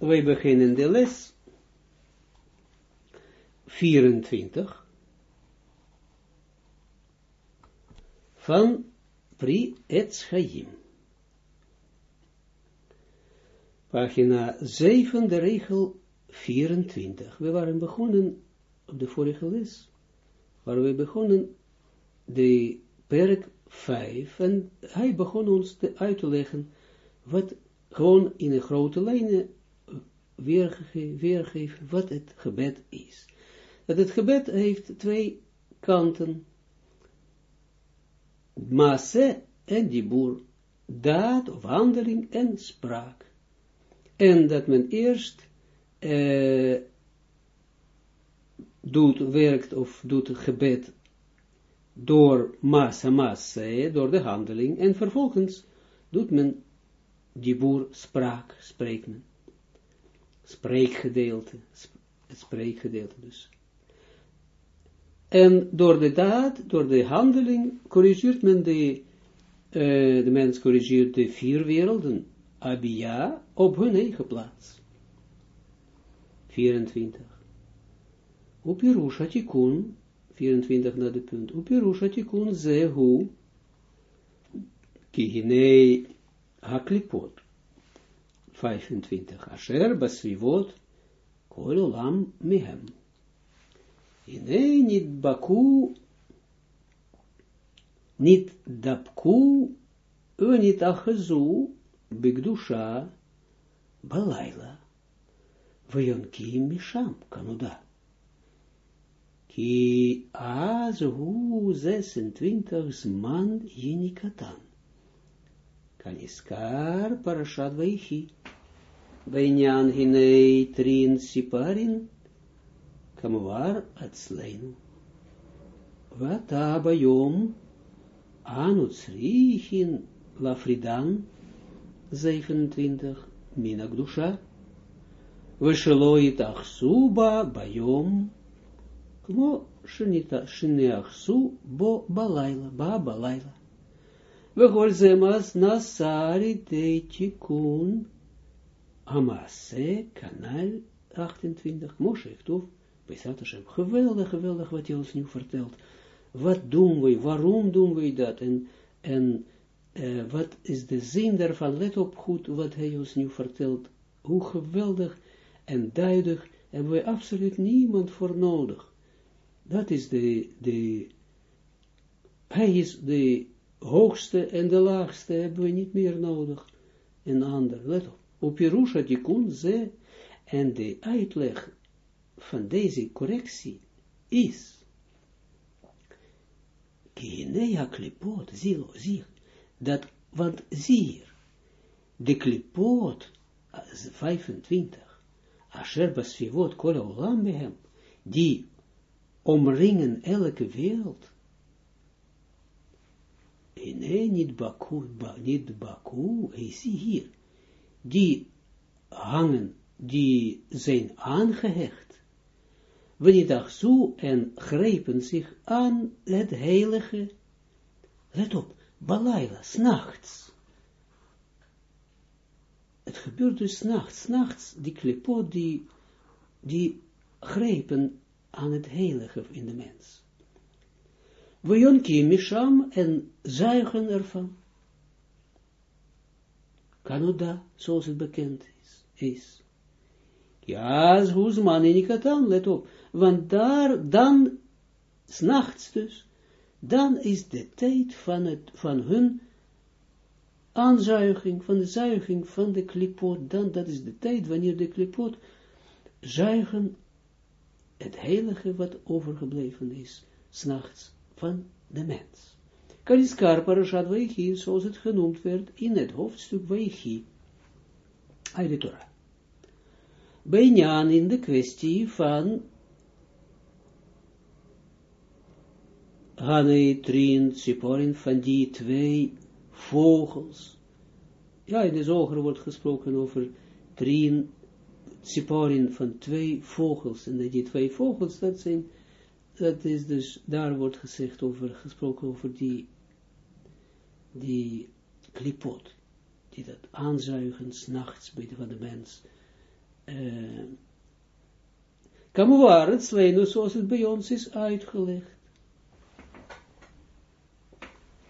wij beginnen de les 24 van Pri Etz Chaim. Pagina 7, de regel 24. We waren begonnen op de vorige les, waar we begonnen de perk 5 en hij begon ons te uit te leggen wat gewoon in een grote lijnen weergeven wat het gebed is. Dat het gebed heeft twee kanten, masse en dibur, daad of handeling en spraak. En dat men eerst uh, doet, werkt of doet het gebed door massa, massa, door de handeling, en vervolgens doet men dibur, spraak, spreekt men. Spreekgedeelte, het spreekgedeelte dus. En door de daad, door de handeling, corrigeert men de, uh, de mens corrigeert de vier werelden, Abia, op hun eigen plaats. 24. Op Yerusha Tikkun, 24 naar de punt, op Yerusha Tikkun, zehu, kihinei haklipot. 25. Asher basvivot, kol olam mehem. Inei niet baku, niet dapku, niet achezu, bigdusha, balayla, vayonkim misham, kanuda. Ki az hu 26 zman yinikatan. Kaniskar parashat vaichi. Bainyan hinei trin siparin, Kamuar atzleinu. Vata bayom anutsrichin lafridan 27 minagdusha. Vesheloi tachsuba bayom kmo shenita sheneachsu bo balayla ba balayla. Vechol zemas nasari te tikun amase kanal 28 Moshe Ktov Bezat Hashem, geweldig, geweldig wat hij ons nu vertelt. Wat doen we, waarom doen we dat? En, en uh, wat is de zin daarvan? Let op goed wat hij ons nu vertelt. Hoe geweldig en duidelijk hebben we absoluut niemand voor nodig. Dat is de, de, hij is de hoogste en de laagste hebben we niet meer nodig. En ander, let op. Die kon ze en de uitleg van deze correctie is, Kienea klipot, zie, dat, want zie hier, de klipot, 25, Asher basvivot kol olam behem, die omringen elke wereld, nee, niet baku, ba, niet baku, hij zie hier, die hangen, die zijn aangehecht, zo en grepen zich aan het heilige, let op, Balaila, s'nachts. Het gebeurt dus s'nachts, s'nachts, die klipot, die, die grepen aan het heilige in de mens. Vayonki misham en zuigen ervan. Kanoda, zoals het bekend is. is. Ja, Guzman Ikatan, let op want daar, dan, s'nachts dus, dan is de tijd van, het, van hun aanzuiging, van de zuiging van de klipot, dan, dat is de tijd wanneer de klipot zuigen het heilige wat overgebleven is, s'nachts, van de mens. Kaliskar parashat Vaichi, zoals het genoemd werd in het hoofdstuk Vaichi, uit de Torah. Bijnaan in de kwestie van Hanei, Trin, Tsiporin, van die twee vogels. Ja, in de zoger wordt gesproken over Trin, Tsiporin van twee vogels. En die twee vogels, dat zijn, dat is dus, daar wordt gezegd over, gesproken over die, die klipot, die dat aanzuigen, s'nachts bij van de mens, uh, Kamuar, het sleinu, zoals het bij ons is uitgelegd.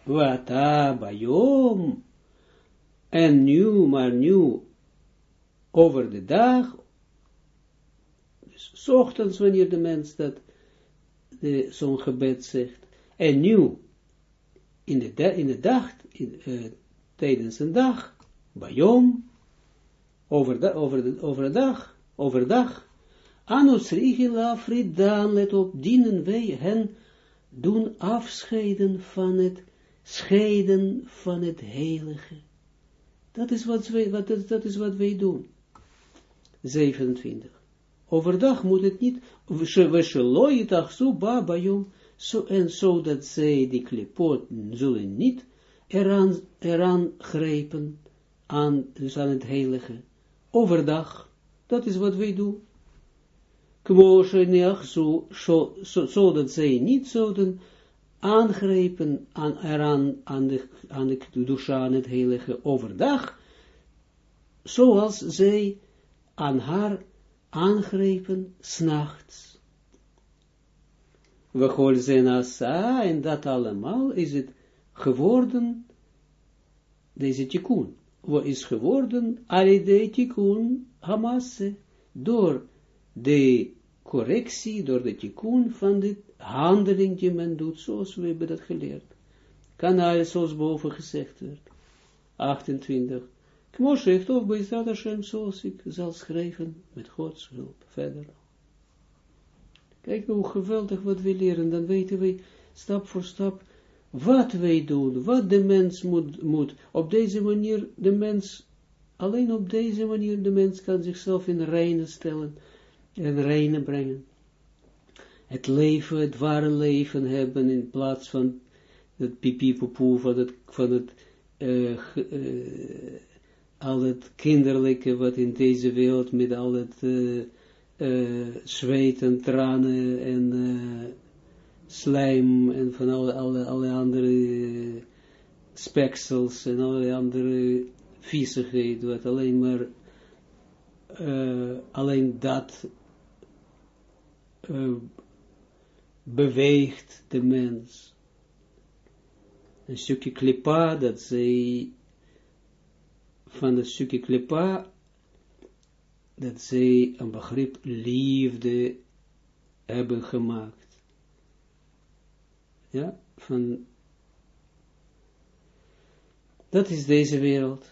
Wata bayom, en nu, maar nu, over de dag, dus ochtends wanneer de mens dat, zo'n gebed zegt, en nu, in de, in de dag, in, uh, tijdens een dag, bayom, over de, over de, over de dag, overdag, anus rigila fridan, let op, dienen wij hen doen afscheiden van het, scheiden van het heilige. Dat is wat wij, wat, dat is wat wij doen. 27. Overdag moet het niet, zo en zo dat zij die klipot zullen niet eraan, eraan grijpen, aan, dus aan het heilige. Overdag, dat is wat wij doen. Kmoosje zo, zo, zo, zij niet zouden aangrijpen aan, eraan, aan de, aan de aan het heilige overdag, zoals zij aan haar aangrepen s'nachts. We gooien ze asa, en dat allemaal is het geworden, deze tikkun, wat is geworden, alide tikkun hamasse, door de correctie, door de tikkun van de handeling die men doet, zoals we hebben dat geleerd. Kanaal, zoals boven gezegd werd. 28. Heeft ook bij Zad Hashem, zoals ik zal schrijven, met Gods hulp, verder. Kijk hoe geweldig wat we leren, dan weten we stap voor stap wat wij doen, wat de mens moet, moet. Op deze manier, de mens, alleen op deze manier, de mens kan zichzelf in reine stellen en reine brengen. Het leven, het ware leven hebben in plaats van het pipi-poepoe van het, van het uh, al het kinderlijke wat in deze wereld met al het uh, zweet en tranen en uh, slijm en van alle, alle, alle andere speksels en alle andere viezigheid, wat alleen maar alleen dat beweegt de mens. Een stukje klipa dat zij van het stukje dat zij een begrip liefde hebben gemaakt. Ja, van, dat is deze wereld.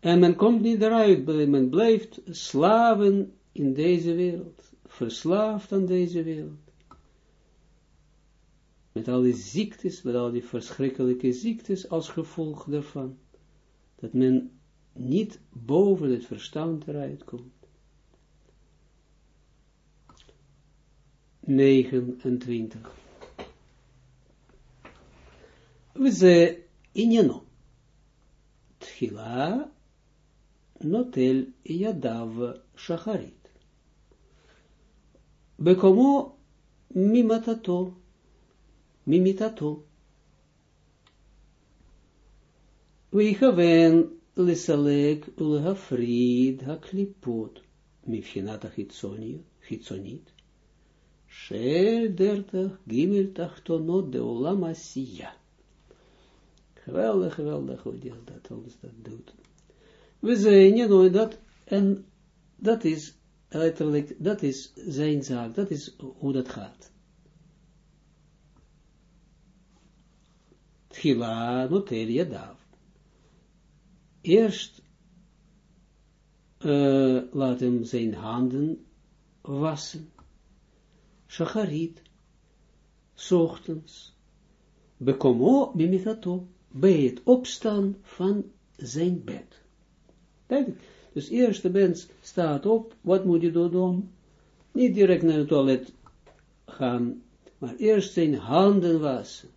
En men komt niet eruit, men blijft slaven in deze wereld, verslaafd aan deze wereld. Met al die ziektes, met al die verschrikkelijke ziektes als gevolg daarvan dat men niet boven het verstand eruit komt. 29. We ze injano. Tchila notel yadav shacharit. Bekomo mimatato, mimitato. Wichaven lesalek ulhafrid haklipot mifhinat chitzonit. Shel dertig gimel tachtonot de olam asiya. Geweldig, geweldig hoe die dat ons dat doet. We zijn je nooit dat, en dat is uiterlijk, dat is zijn zaak, dat is hoe dat gaat. Tchila notel yadav eerst uh, laat hem zijn handen wassen. Shacharit, ochtends, bekomo bimitato, bij het opstaan van zijn bed. Dus eerst de mens staat op, wat moet je doen? Niet direct naar het toilet gaan, maar eerst zijn handen wassen.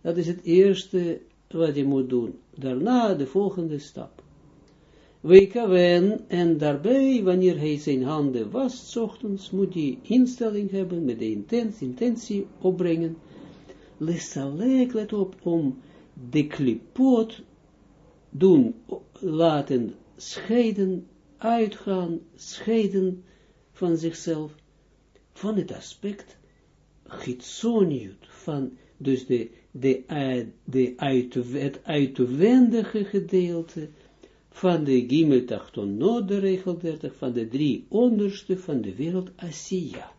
Dat is het eerste wat je moet doen. Daarna de volgende stap. Wekawen, en daarbij, wanneer hij zijn handen wast, ochtends, moet hij instelling hebben, met de intentie, intentie opbrengen. Lesalek, let op, om de klipot doen, laten scheiden uitgaan, scheiden van zichzelf, van het aspect Gitsoniut, van dus de, de, de uit, het uitwendige gedeelte van de Gimel Tachtonot, de regel 30, van de drie onderste van de wereld Asiya.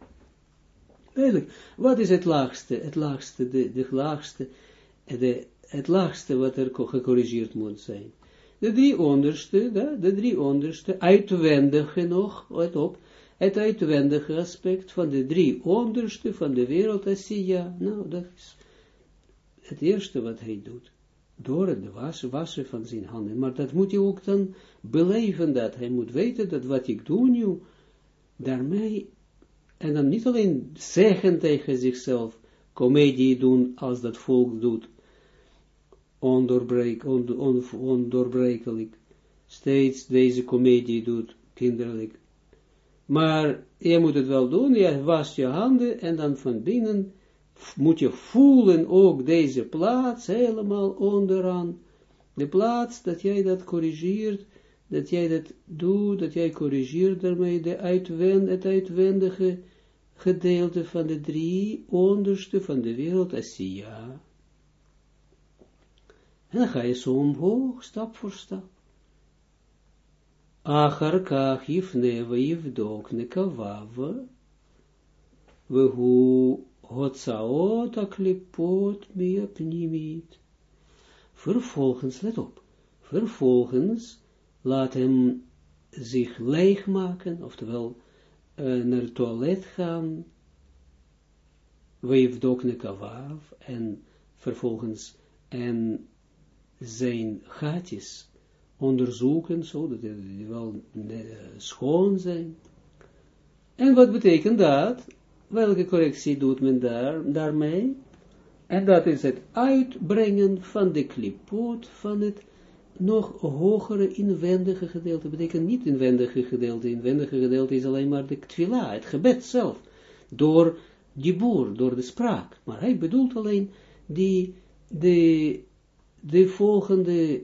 Eigenlijk, wat is het laagste, het laagste, de, de laagste, de, het laagste wat er gecorrigeerd moet zijn? De drie onderste, de, de drie onderste, uitwendige nog, let op, het uitwendige aspect van de drie onderste van de wereld Asiya. Nou, dat is het eerste wat hij doet. Door het wassen, wassen van zijn handen. Maar dat moet je ook dan beleven, dat hij moet weten dat wat ik doe nu, daarmee, en dan niet alleen zeggen tegen zichzelf, comedie doen als dat volk doet, ondoorbreek, on, on, ondoorbrekelijk, steeds deze comedie doet, kinderlijk, maar je moet het wel doen, je wast je handen en dan van binnen moet je voelen ook deze plaats helemaal onderaan. De plaats dat jij dat corrigeert, dat jij dat doet, dat jij corrigeert daarmee de uitwend, het uitwendige gedeelte van de drie onderste van de wereld, Asiya. En dan ga je zo omhoog, stap voor stap. Achar kach yifne vayivdok nekavav, vehu hotzaot aklipot miapnimit. Vervolgens, let op, vervolgens laat hem zich leegmaken, oftewel uh, naar het toilet gaan, weefdok nekavav, en vervolgens en zijn gaatjes onderzoeken, zodat die wel eh, schoon zijn. En wat betekent dat? Welke correctie doet men daar, daarmee? En dat is het uitbrengen van de klipoot van het nog hogere inwendige gedeelte. Betekent niet inwendige gedeelte. Inwendige gedeelte is alleen maar de tfila, het gebed zelf. Door die boer, door de spraak. Maar hij bedoelt alleen die, de, de volgende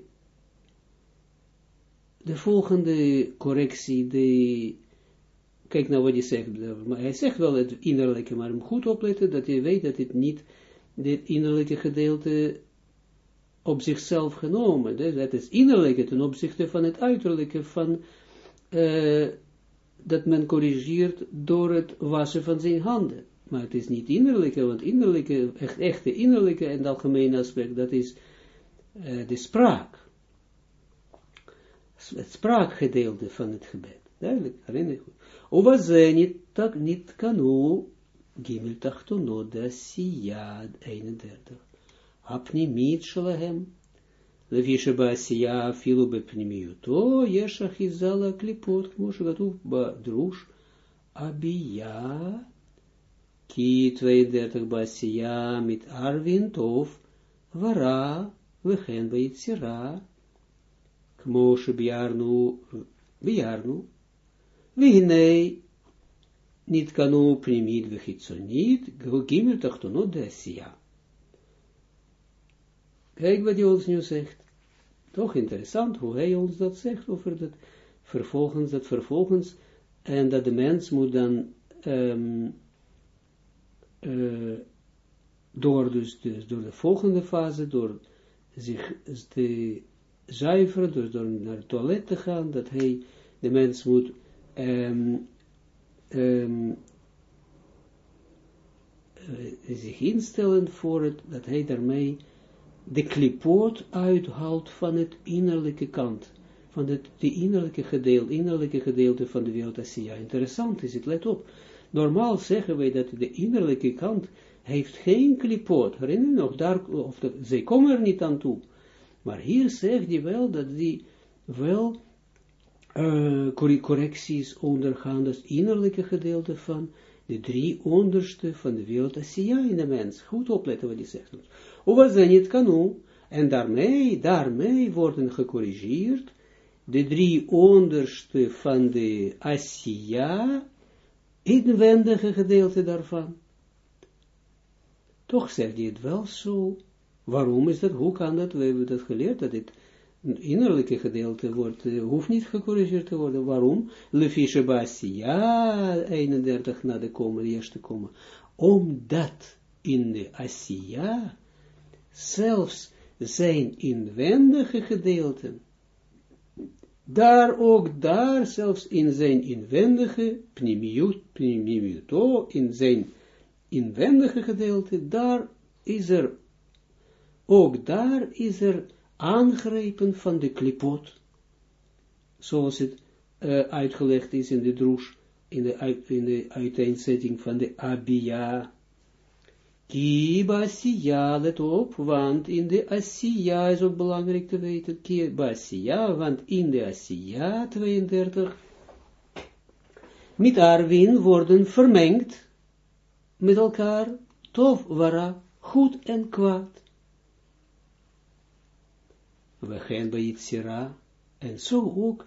de volgende correctie, de, kijk nou wat hij zegt, maar hij zegt wel het innerlijke, maar goed opletten dat je weet dat het niet, dit innerlijke gedeelte op zichzelf genomen, dus dat is innerlijke ten opzichte van het uiterlijke, van, uh, dat men corrigeert door het wassen van zijn handen. Maar het is niet innerlijke, want innerlijke, echt echte innerlijke en het aspect, dat is uh, de spraak het spraakgedeelte van het gebed. Duidelijk, herinner je goed. Over ze niet, tak, niet kanu, gimel tachtonot, de siyad 31. Apnimit shalahem. לפי שבעשייה אפילו בפנימיותו, יש אחיזה לקליפות, כמו שכתוב בדרוש, אביה, כי 32 בעשייה מתערבין טוב ורע, וכן ביצירה, Moshe biarnu, biarnu, vihinei, niet kanu primit vechitsonit, gimel tachtonot de Asiya. Kijk wat hij ons nu zegt. Toch interessant hoe hij ons dat zegt over dat vervolgens, dat vervolgens, en dat de mens moet dan door, dus, dus door de volgende fase, door zich te zuiveren, dus door naar het toilet te gaan, dat hij, de mens moet um, zich instellen voor het, dat hij daarmee de klipoot uithaalt van het innerlijke kant, van het de innerlijke gedeelte, innerlijke gedeelte van de wereld Asiya. Interessant is het, let op. Normaal zeggen wij dat de innerlijke kant heeft geen klipoot. Herinner je nog, daar, of dat, zij komen er niet aan toe. Maar hier zegt hij wel dat die wel uh, correcties ondergaan, dat innerlijke gedeelte van de drie onderste van de wereld Asiya in de mens. Goed opletten wat hij zegt. Zijn niet kanu, en daarmee, daarmee worden gecorrigeerd de drie onderste van de Asiya, inwendige gedeelte daarvan. Toch zegt hij het wel zo, Waarom is dat? Hoe kan dat? We hebben dat geleerd, dat, het, innerlijke gedeelte wordt, uh, hoeft niet gecorrigeerd te worden. Waarom? Lefische Basia, 31 na de komen, de eerste komen. Omdat in de Asiya zelfs zijn inwendige gedeelten, daar ook daar, zelfs in zijn inwendige, pneumiuto, in zijn inwendige gedeelte, daar is er, ook daar is er aangrepen van de klipot, zoals het uh, uitgelegd is in de droes, in de, in de uiteenzetting van de abia. Kiba asiya, let op, want in de asiya is ook belangrijk te weten, kiba want in de asiya 32, met Arwin worden vermengd met elkaar, tof, wara, goed en kwaad we gaan bij Yitzira, en zo ook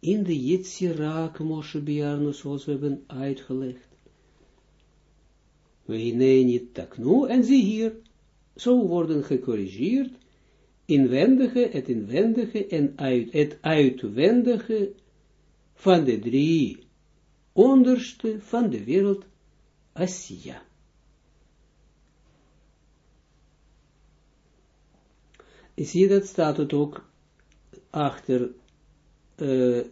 in de Yitzira, Moshe Biarno, zoals we hebben uitgelegd. We niet taknu, en zie hier, zo worden gecorrigeerd, inwendige, het inwendige en uit, het uitwendige van de drie onderste van de wereld, Asiya. Zie je dat staat het ook achter uh,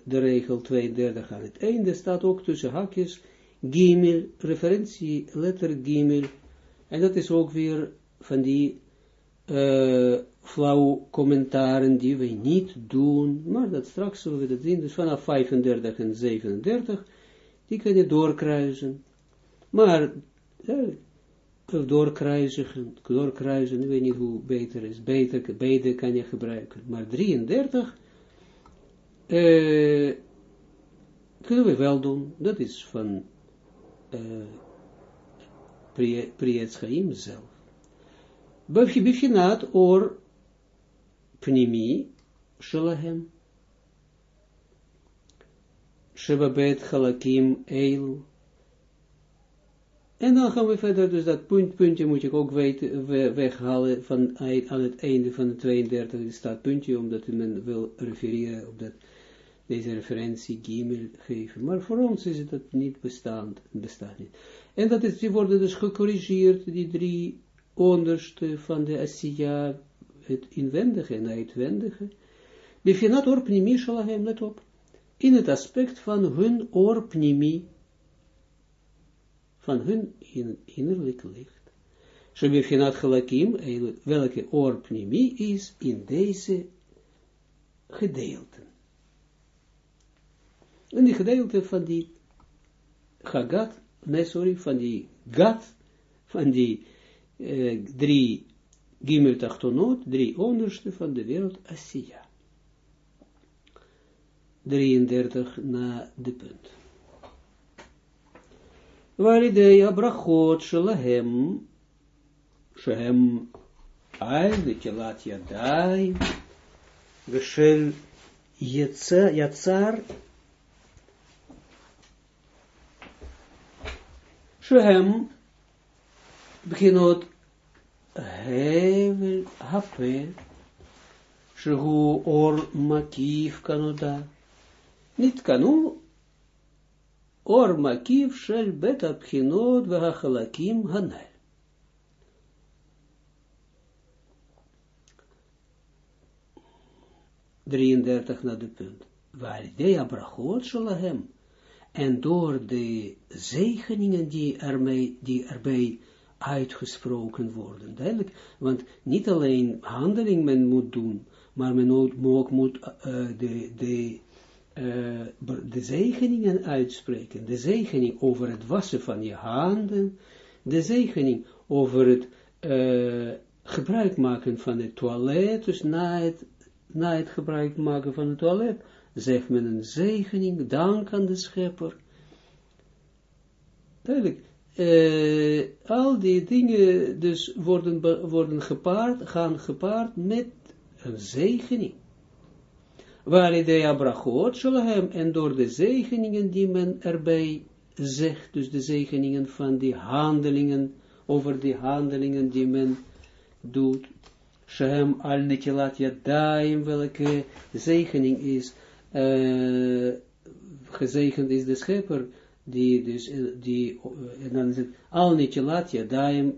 de regel 32 aan het einde, staat ook tussen hakjes gimel, referentie letter gimel, en dat is ook weer van die uh, flauw commentaren die we niet doen, maar dat straks zullen we dat zien, dus vanaf 35 en 37, die kan je doorkruisen, maar doorkruisen, doorkruisen, ik weet niet hoe beter is, beter, beide kan je gebruiken, maar 33 uh, kunnen we wel doen, dat is van uh, Priyet Chaim zelf. Bevchinat or pnimi shalahem. Shebabet chalakim eil en dan gaan we verder, dus dat punt, puntje moet ik ook weten, weghalen van aan het einde van de 32 staat puntje, omdat men wil refereren op dat, deze referentie Gimel geven. Maar voor ons is dat niet bestaand, bestaat niet. En dat is, die worden dus gecorrigeerd, die drie onderste van de Asiya, het inwendige en uitwendige. Bevinat orpnimi shalahem, let op, in het aspect van hun orpnimi, van hun in, innerlijk licht. Shebefchinat gelakim, welke oorpnimi is in deze gedeelten. En die gedeelte van die Hagat, nee sorry, van die Gat, van die uh, drie Gimel Tachtonot, drie onderste van de wereld Asiya. 33 na de punt. ועל הברכות שלהם, שהם על נטילת ידיים, ושל יצר, יצר שהם בחינות הבל הפה, שהוא אור מקיף כנודע, נתקנו or makiv shel bet abchinot v'hachalakim hanel. Drieëndertig naar de punt. Waar de abrachot shalahem. En door de zegeningen die ermee, die erbij uitgesproken worden. Duidelijk, want niet alleen handeling men moet doen, maar men ook moet de, de uh, de zegeningen uitspreken, de zegening over het wassen van je handen, de zegening over het uh, gebruik maken van het toilet, dus na het, na het gebruik maken van het toilet, zegt men een zegening, dank aan de schepper. Duidelijk, uh, al die dingen dus worden, worden gepaard, gaan gepaard met een zegening waar de abrachot hem en door de zegeningen die men erbij zegt, dus de zegeningen van die handelingen, over die handelingen die men doet, Shem al netilat yadaim, welke zegening is, uh, gezegend is de schepper, die dus, die, en dan is het al netilat yadaim,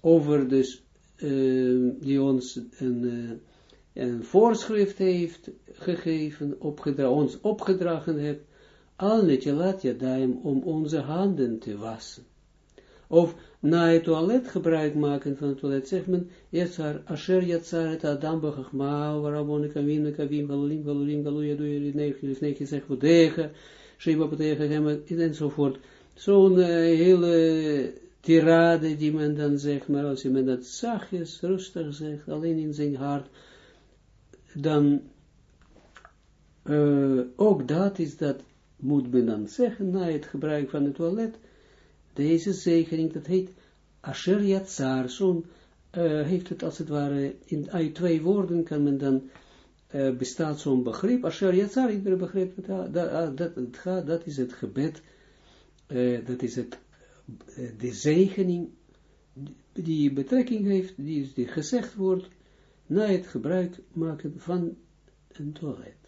over dus, uh, die ons een, een voorschrift heeft gegeven, opgedra ons opgedragen heeft, al netilat yadaim, om onze handen te wassen. Of na het toilet gebruik maken van het toilet, zegt men, Yetzar, Asher Yetzar, het Adam Bechachma, Warabon, Kavim, Kavim, Galulim, Galulim, Galuja, doe je negen, dus negen, zeg wat tegen, Sheba tegen hem, enzovoort. Zo'n uh, hele tirade die men dan zegt, maar als je men dat zachtjes, rustig zegt, alleen in zijn hart, dan uh, ook dat is dat, moet men dan zeggen, na het gebruik van het toilet, deze zegening, dat heet Asher Yatsar, zo'n uh, heeft het als het ware, in, uit twee woorden kan men dan, uh, bestaat zo'n begrip, Asher Yatsar, iedere begrip, dat, dat, dat, dat, is het gebed, dat is het, de zegening, die betrekking heeft, die, die gezegd wordt, na het gebruik maken van een toilet.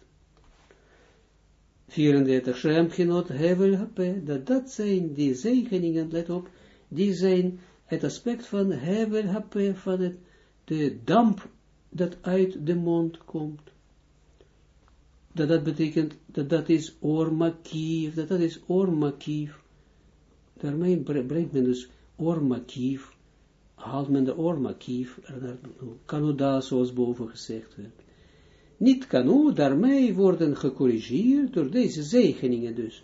34, Shem Ginot Hevel dat dat zijn die zegeningen, let op, die zijn het aspect van Hevel Hape, van het, de damp dat uit de mond komt. Dat dat betekent, dat dat is oormakief, dat dat is oormakief. Daarmee brengt men dus oormakief, haalt men de oormakief, kanoda zoals boven gezegd werd niet kan daarmee worden gecorrigeerd door deze zegeningen dus,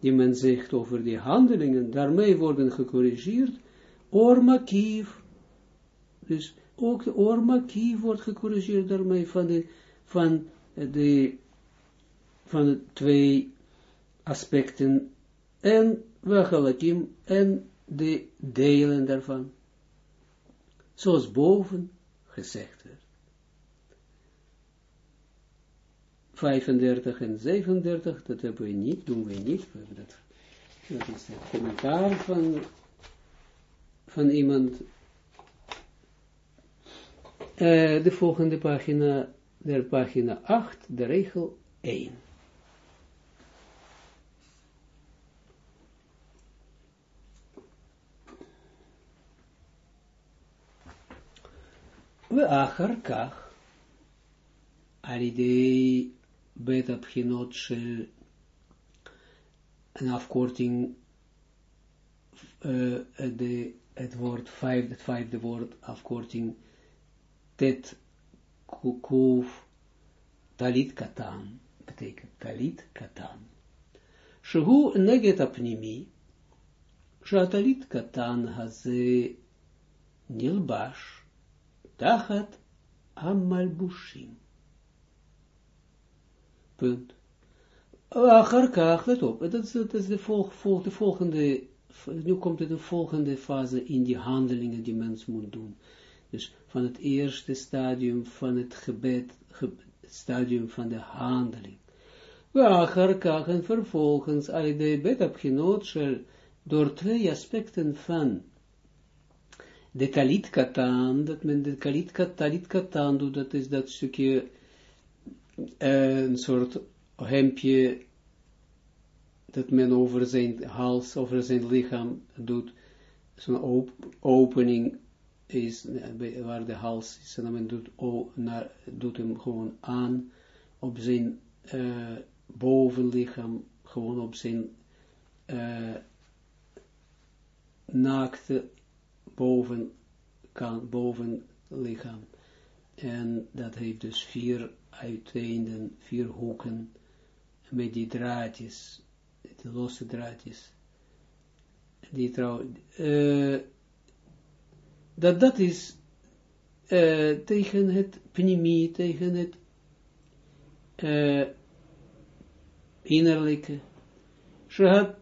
die men zegt over die handelingen, daarmee worden gecorrigeerd, ormakief, dus ook de ormakief wordt gecorrigeerd daarmee van de, van de, van de twee aspecten, en wachalakim, en de delen daarvan, zoals boven gezegd werd. 35 en 37, dat hebben we niet, doen we niet. We hebben dat, dat is het commentaar van, van iemand. Uh, de volgende pagina, de pagina 8, de regel 1. We acher kach, beta pchinot shel een afkorting uh, de, het woord vijf, het vijfde woord afkorting tet kuf talit katan betekent talit katan shehu neget apnimi שהטלית קטן הזה נלבש תחת המלבושים. Punt. Acharkach, let op, dat is, de, de volgende, nu komt het de volgende fase in die handelingen die mens moet doen. Dus van het eerste stadium van het gebed, ge, stadium van de handeling. Acharkach en vervolgens, al de door twee aspecten van de kalit katan, dat men de kalit doet, dat is dat stukje een soort hemdje dat men over zijn hals, over zijn lichaam doet, zo'n op, opening is, waar de hals is, en men doet, naar, doet hem gewoon aan op zijn uh, bovenlichaam, gewoon op zijn uh, naakte boven, kan, bovenlichaam. En dat heeft dus vier uiteinden, vier hoeken, met die draadjes, de losse draadjes. Die trouw, uh, dat dat is uh, tegen het pnimi, tegen het uh, innerlijke. Shahad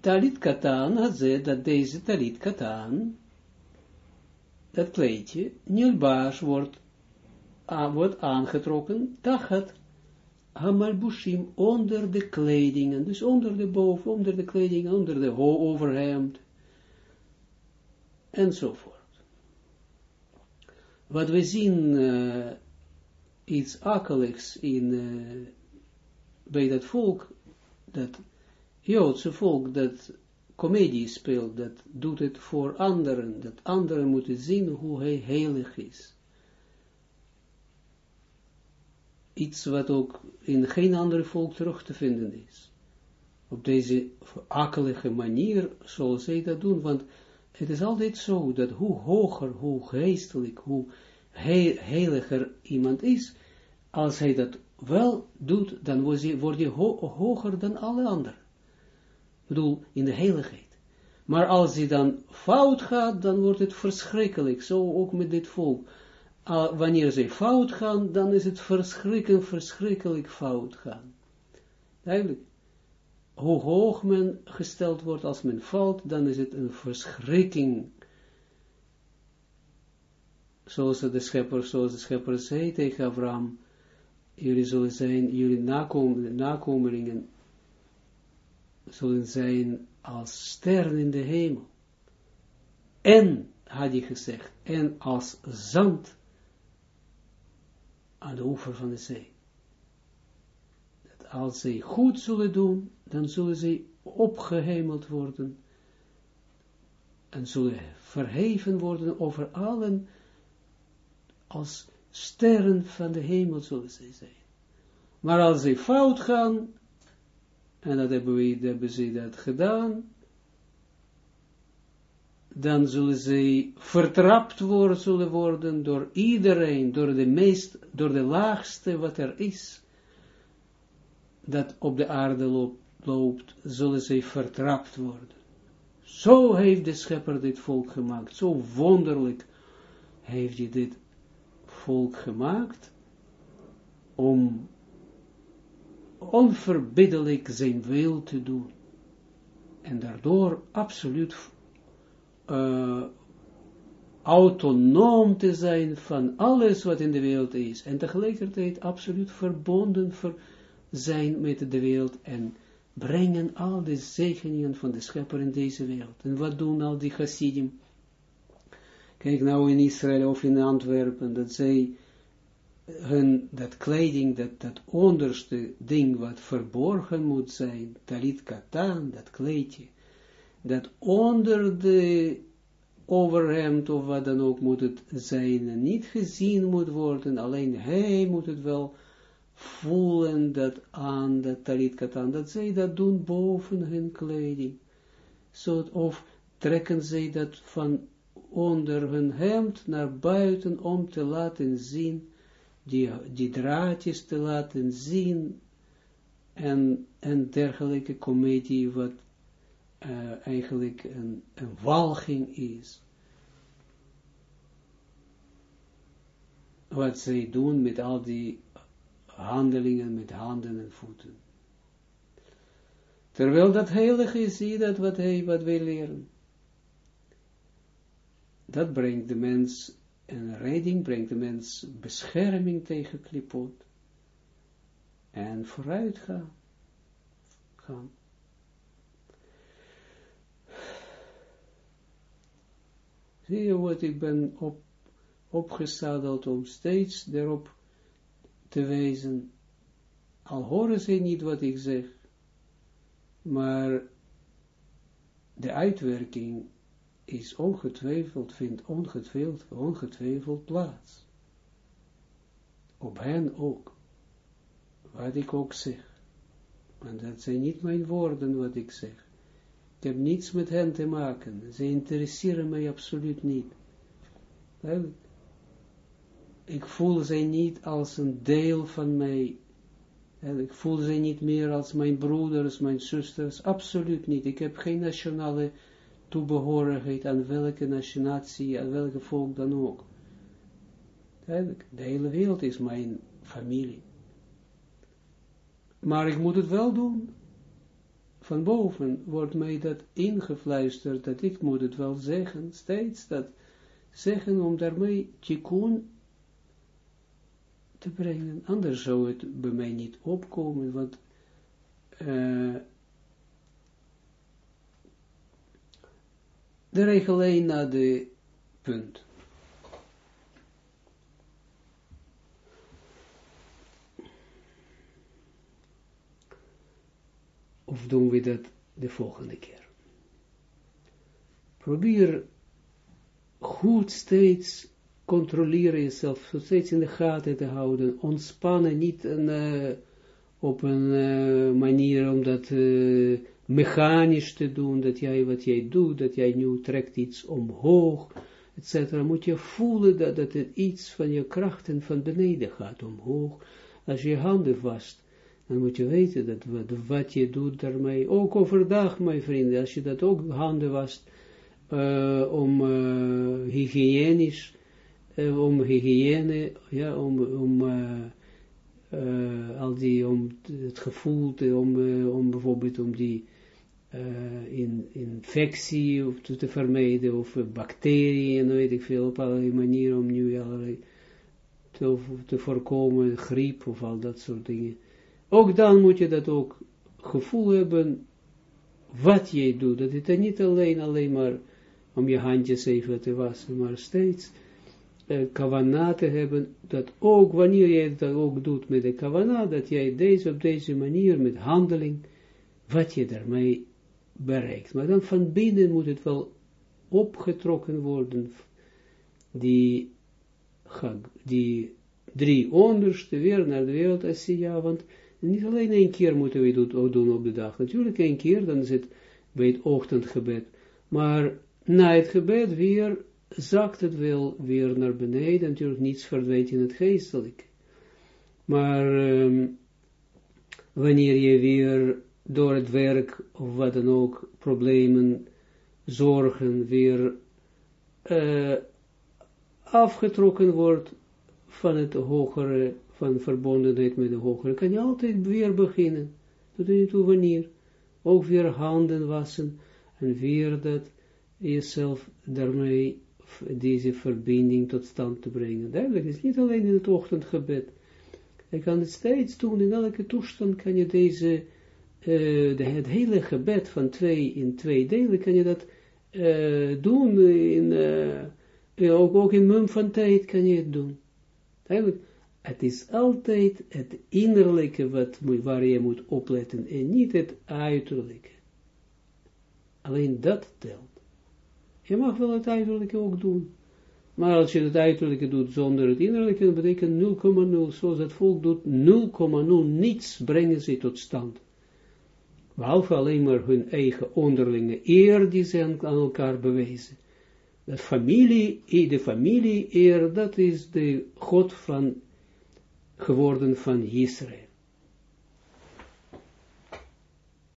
talit katan, had dat deze talit katan, dat kleedje, nilbaas wordt wordt aangetrokken, tachat hamalbushim, onder de kledingen, dus onder de boven, onder de kleding, onder de overhemd, enzovoort. wat we zien, uh, iets akeligs in, uh, bij dat volk, dat Joodse volk, dat comedie speelt, dat doet het voor anderen, dat anderen moeten zien hoe hij heilig is. Iets wat ook in geen ander volk terug te vinden is. Op deze akelige manier zullen zij dat doen, want het is altijd zo, dat hoe hoger, hoe geestelijk, hoe heiliger iemand is, als hij dat wel doet, dan word je, word je hoger dan alle anderen. Ik bedoel, in de heiligheid. Maar als hij dan fout gaat, dan wordt het verschrikkelijk. Zo ook met dit volk. Wanneer ze fout gaan, dan is het verschrikkelijk, verschrikkelijk fout gaan. Duidelijk. Hoe hoog men gesteld wordt als men valt, dan is het een verschrikking. Zoals de schepper, zoals de schepper zei tegen Abraham, jullie zullen zijn, jullie nakomelingen zullen zijn als sterren in de hemel. En, had hij gezegd, en als zand aan de oever van de zee. Dat als zij goed zullen doen, dan zullen zij opgehemeld worden en zullen verheven worden over allen als sterren van de hemel zullen zij zijn. Maar als zij fout gaan, en dat hebben, we, hebben ze dat gedaan, dan zullen ze vertrapt worden, zullen worden door iedereen, door de meest, door de laagste wat er is, dat op de aarde loopt, zullen ze vertrapt worden. Zo heeft de schepper dit volk gemaakt, zo wonderlijk heeft hij dit volk gemaakt, om onverbiddelijk zijn wil te doen. En daardoor absoluut uh, autonoom te zijn van alles wat in de wereld is. En tegelijkertijd absoluut verbonden ver zijn met de wereld en brengen al de zegeningen van de schepper in deze wereld. En wat doen al die chassidim? Kijk nou in Israël of in Antwerpen, dat zij hun, dat kleding, dat, dat onderste ding wat verborgen moet zijn, talit katan, dat kleedje, dat onder de overhemd of wat dan ook moet het zijn, niet gezien moet worden, alleen hij moet het wel voelen dat aan, dat talit katan, dat zij dat doen boven hun kleding. Of trekken zij dat van onder hun hemd naar buiten om te laten zien, die, die draadjes te laten zien en, en dergelijke comedie wat uh, eigenlijk een, een walging is. Wat zij doen met al die handelingen met handen en voeten. Terwijl dat heilig is, zie dat wat, hij, wat wij leren. Dat brengt de mens en redding brengt de mens bescherming tegen klipot. En vooruit gaan. gaan. Zie je wat ik ben op, opgezadeld om steeds erop te wijzen. Al horen ze niet wat ik zeg, maar de uitwerking is ongetwijfeld, vindt ongetwijfeld, ongetwijfeld plaats. Op hen ook. Wat ik ook zeg. Want dat zijn niet mijn woorden wat ik zeg. Ik heb niets met hen te maken. Ze interesseren mij absoluut niet. Ik voel ze niet als een deel van mij. Ik voel ze niet meer als mijn broeders, mijn zusters. Absoluut niet. Ik heb geen nationale toebehorigheid aan welke natie, aan welke volk dan ook. De hele wereld is mijn familie. Maar ik moet het wel doen. Van boven wordt mij dat ingefluisterd, dat ik moet het wel zeggen, steeds dat zeggen om daarmee tikkun te brengen. Anders zou het bij mij niet opkomen, want uh, de regel 1 naar de punt. Of doen we dat de volgende keer? Probeer goed steeds controleren jezelf, steeds in de gaten te houden, ontspannen, niet uh, op een uh, manier om dat uh, mechanisch te doen, dat jij wat jij doet, dat jij nu trekt iets omhoog, etc. Moet je voelen dat, dat het iets van je krachten van beneden gaat omhoog. Als je handen vast, dan moet je weten dat wat, je doet daarmee, ook overdag, mijn vrienden, als je dat ook handen wast, uh, om uh, hygiënisch, uh, om hygiëne, ja, om, om al die, om het gevoel, te, om, om bijvoorbeeld om die in, infectie te, te vermijden, of bacteriën, weet ik veel, op allerlei manieren om nu allerlei te, te voorkomen, griep of al dat soort dingen. Ook dan moet je dat ook gevoel hebben, wat je doet, dat het niet alleen, alleen maar om je handjes even te wassen, maar steeds kavana te hebben, dat ook wanneer jij dat ook doet met de kavana, dat jij deze op deze manier met handeling, wat je daarmee bereikt. Maar dan van binnen moet het wel opgetrokken worden, die, die drie onderste weer naar de wereld Asiya, want niet alleen één keer moeten we het doen op de dag. Natuurlijk één keer, dan is het bij het ochtendgebed. Maar na het gebed weer zakt het wel weer naar beneden, natuurlijk niets verdwijnt in het geestelijk. Maar um, wanneer je weer door het werk of wat dan ook problemen, zorgen weer uh, afgetrokken wordt van het hogere, van verbondenheid met de hogere, kan je altijd weer beginnen. Je niet toe wanneer. Ook weer handen wassen en weer dat jezelf daarmee deze verbinding tot stand te brengen. Duidelijk is niet alleen in het ochtendgebed. Je kan het steeds doen, in elke toestand kan je deze, uh, de, het hele gebed van twee in twee delen, kan je dat uh, doen, in, uh, ook, ook in mum van tijd kan je het doen. Duidelijk, het is altijd het innerlijke wat, waar je moet opletten en niet het uiterlijke. Alleen dat telt. Je mag wel het uiterlijke ook doen. Maar als je het uiterlijke doet zonder het innerlijke, dan betekent 0,0, zoals het volk doet, 0,0, niets brengen ze tot stand. Behalve alleen maar hun eigen onderlinge eer die ze aan elkaar bewijzen. De familie, de familie eer, dat is de God van, geworden van Israël.